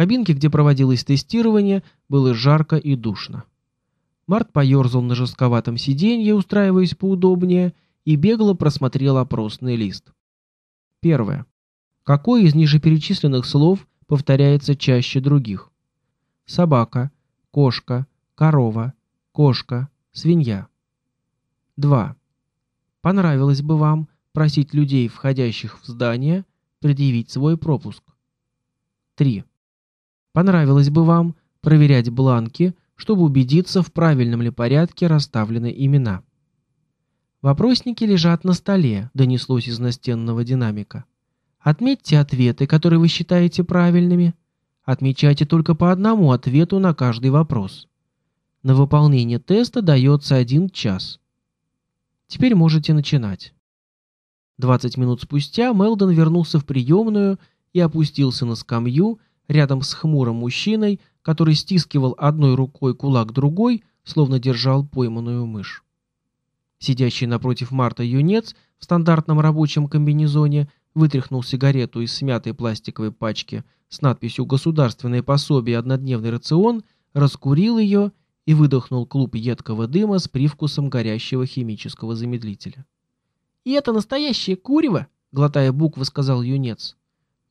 кабинке, где проводилось тестирование, было жарко и душно. Март поерзал на жестковатом сиденье, устраиваясь поудобнее, и бегло просмотрел опросный лист. Первое. Какое из ниже слов повторяется чаще других? Собака, кошка, корова, кошка, свинья. 2. Понравилось бы вам просить людей, входящих в здание, предъявить свой пропуск. 3. Понравилось бы вам проверять бланки, чтобы убедиться, в правильном ли порядке расставлены имена. Вопросники лежат на столе, донеслось из настенного динамика. Отметьте ответы, которые вы считаете правильными. Отмечайте только по одному ответу на каждый вопрос. На выполнение теста дается один час. Теперь можете начинать. 20 минут спустя Мелдон вернулся в приемную и опустился на скамью рядом с хмурым мужчиной, который стискивал одной рукой кулак другой, словно держал пойманную мышь. Сидящий напротив Марта юнец в стандартном рабочем комбинезоне вытряхнул сигарету из смятой пластиковой пачки с надписью «Государственное пособие однодневный рацион», раскурил ее и выдохнул клуб едкого дыма с привкусом горящего химического замедлителя. «И это настоящее курево?» — глотая буквы, сказал юнец.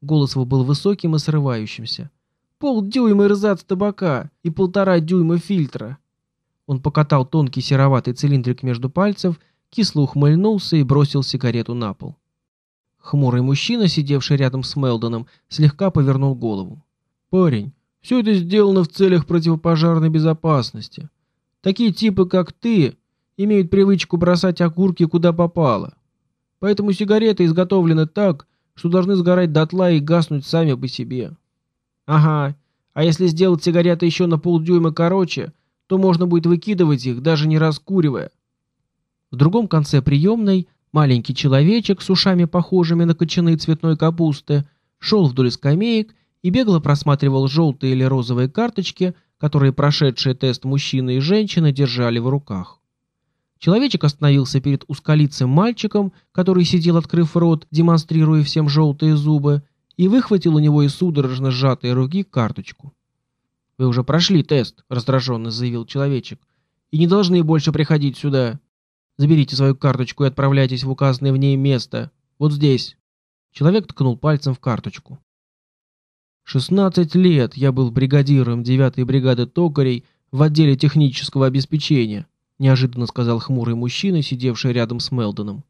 Голос его был высоким и срывающимся. «Полдюйма рзац табака и полтора дюйма фильтра». Он покатал тонкий сероватый цилиндрик между пальцев, кисло ухмыльнулся и бросил сигарету на пол. Хмурый мужчина, сидевший рядом с Мелдоном, слегка повернул голову. «Парень, все это сделано в целях противопожарной безопасности. Такие типы, как ты, имеют привычку бросать окурки куда попало. Поэтому сигареты изготовлены так, что должны сгорать дотла и гаснуть сами по себе. Ага, а если сделать сигареты еще на полдюйма короче, то можно будет выкидывать их, даже не раскуривая. В другом конце приемной маленький человечек с ушами, похожими на кочаны цветной капусты, шел вдоль скамеек и бегло просматривал желтые или розовые карточки, которые прошедшие тест мужчины и женщины держали в руках. Человечек остановился перед узколицым мальчиком, который сидел, открыв рот, демонстрируя всем желтые зубы, и выхватил у него из судорожно сжатой руки карточку. «Вы уже прошли тест», — раздраженно заявил человечек, — «и не должны больше приходить сюда. Заберите свою карточку и отправляйтесь в указанное в ней место. Вот здесь». Человек ткнул пальцем в карточку. Шестнадцать лет я был бригадиром девятой бригады токарей в отделе технического обеспечения, неожиданно сказал хмурый мужчина, сидевший рядом с Мелдоном.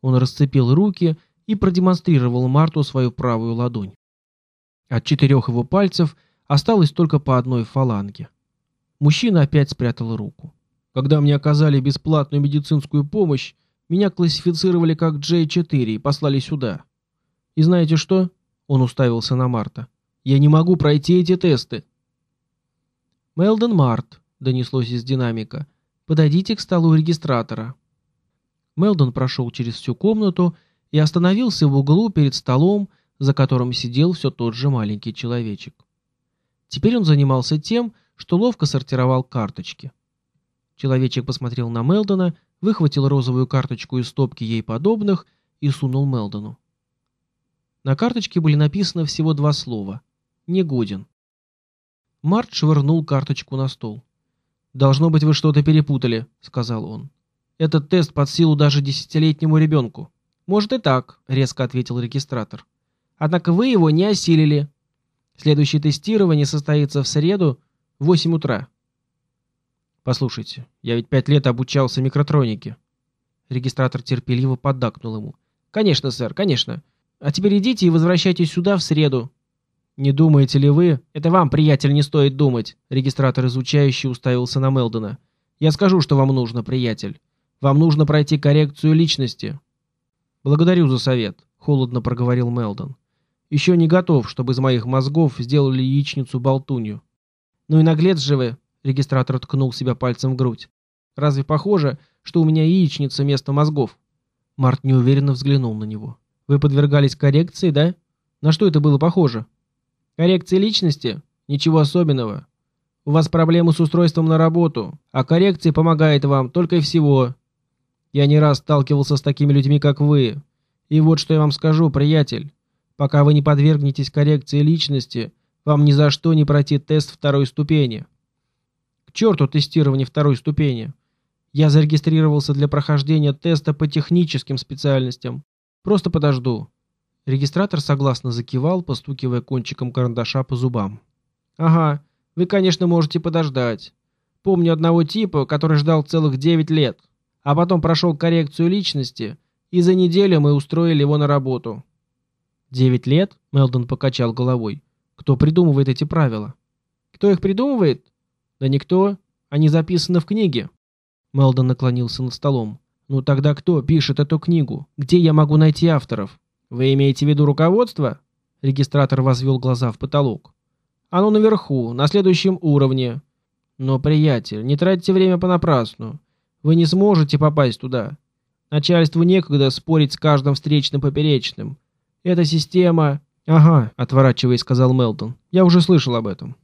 Он расцепил руки и продемонстрировал Марту свою правую ладонь. От четырех его пальцев осталось только по одной фаланге. Мужчина опять спрятал руку. Когда мне оказали бесплатную медицинскую помощь, меня классифицировали как J4 и послали сюда. И знаете что? Он уставился на Марта. Я не могу пройти эти тесты. Мелдон Март, донеслось из динамика. Подойдите к столу регистратора. Мелдон прошел через всю комнату и остановился в углу перед столом, за которым сидел все тот же маленький человечек. Теперь он занимался тем, что ловко сортировал карточки. Человечек посмотрел на Мелдона, выхватил розовую карточку из стопки ей подобных и сунул Мелдону. На карточке были написаны всего два слова негоден. Март швырнул карточку на стол. «Должно быть, вы что-то перепутали», — сказал он. «Этот тест под силу даже десятилетнему ребенку». «Может и так», — резко ответил регистратор. «Однако вы его не осилили. Следующее тестирование состоится в среду в 8 утра». «Послушайте, я ведь пять лет обучался микротронике». Регистратор терпеливо поддакнул ему. «Конечно, сэр, конечно. А теперь идите и возвращайтесь сюда в среду. «Не думаете ли вы? Это вам, приятель, не стоит думать!» Регистратор изучающий уставился на Мелдона. «Я скажу, что вам нужно, приятель. Вам нужно пройти коррекцию личности». «Благодарю за совет», — холодно проговорил Мелдон. «Еще не готов, чтобы из моих мозгов сделали яичницу-болтунью». «Ну и наглец же вы!» — регистратор ткнул себя пальцем в грудь. «Разве похоже, что у меня яичница вместо мозгов?» Март неуверенно взглянул на него. «Вы подвергались коррекции, да? На что это было похоже?» Коррекция личности? Ничего особенного. У вас проблемы с устройством на работу, а коррекция помогает вам только и всего. Я не раз сталкивался с такими людьми, как вы. И вот что я вам скажу, приятель. Пока вы не подвергнетесь коррекции личности, Вам ни за что не пройти тест второй ступени. К черту тестирование второй ступени. Я зарегистрировался для прохождения теста по техническим специальностям. Просто подожду. Регистратор согласно закивал, постукивая кончиком карандаша по зубам. Ага, вы, конечно, можете подождать. Помню одного типа, который ждал целых 9 лет, а потом прошел коррекцию личности, и за неделю мы устроили его на работу. «Девять лет?» — Мелдон покачал головой. «Кто придумывает эти правила?» «Кто их придумывает?» «Да никто. Они записаны в книге». Мелдон наклонился над столом. «Ну тогда кто пишет эту книгу? Где я могу найти авторов?» «Вы имеете в виду руководство?» Регистратор возвел глаза в потолок. «Оно наверху, на следующем уровне. Но, приятель, не тратьте время понапрасну. Вы не сможете попасть туда. Начальству некогда спорить с каждым встречным поперечным. Эта система...» «Ага», — отворачиваясь, сказал Мелтон. «Я уже слышал об этом».